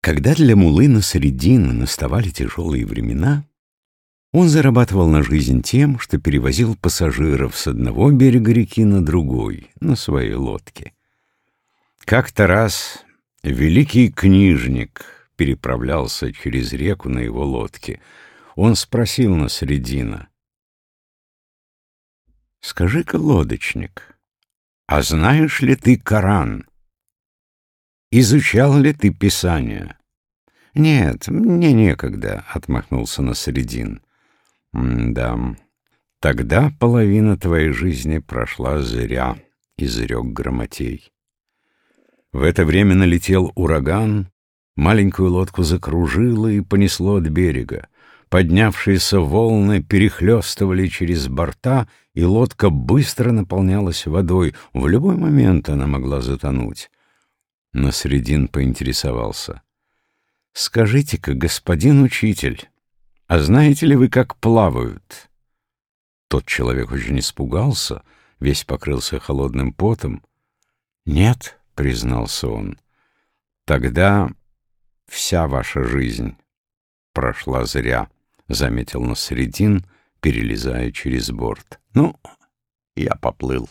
Когда для Мулы Насреддина наставали тяжелые времена, он зарабатывал на жизнь тем, что перевозил пассажиров с одного берега реки на другой, на своей лодке. Как-то раз великий книжник переправлялся через реку на его лодке. Он спросил Насреддина, «Скажи-ка, лодочник, а знаешь ли ты Коран?» Изучал ли ты Писание? — Нет, мне некогда, — отмахнулся Насредин. — Да, тогда половина твоей жизни прошла зря, — изрек Громотей. В это время налетел ураган, маленькую лодку закружило и понесло от берега. Поднявшиеся волны перехлестывали через борта, и лодка быстро наполнялась водой. В любой момент она могла затонуть. Насредин поинтересовался. — Скажите-ка, господин учитель, а знаете ли вы, как плавают? Тот человек очень испугался, весь покрылся холодным потом. — Нет, — признался он, — тогда вся ваша жизнь прошла зря, — заметил Насредин, перелезая через борт. — Ну, я поплыл.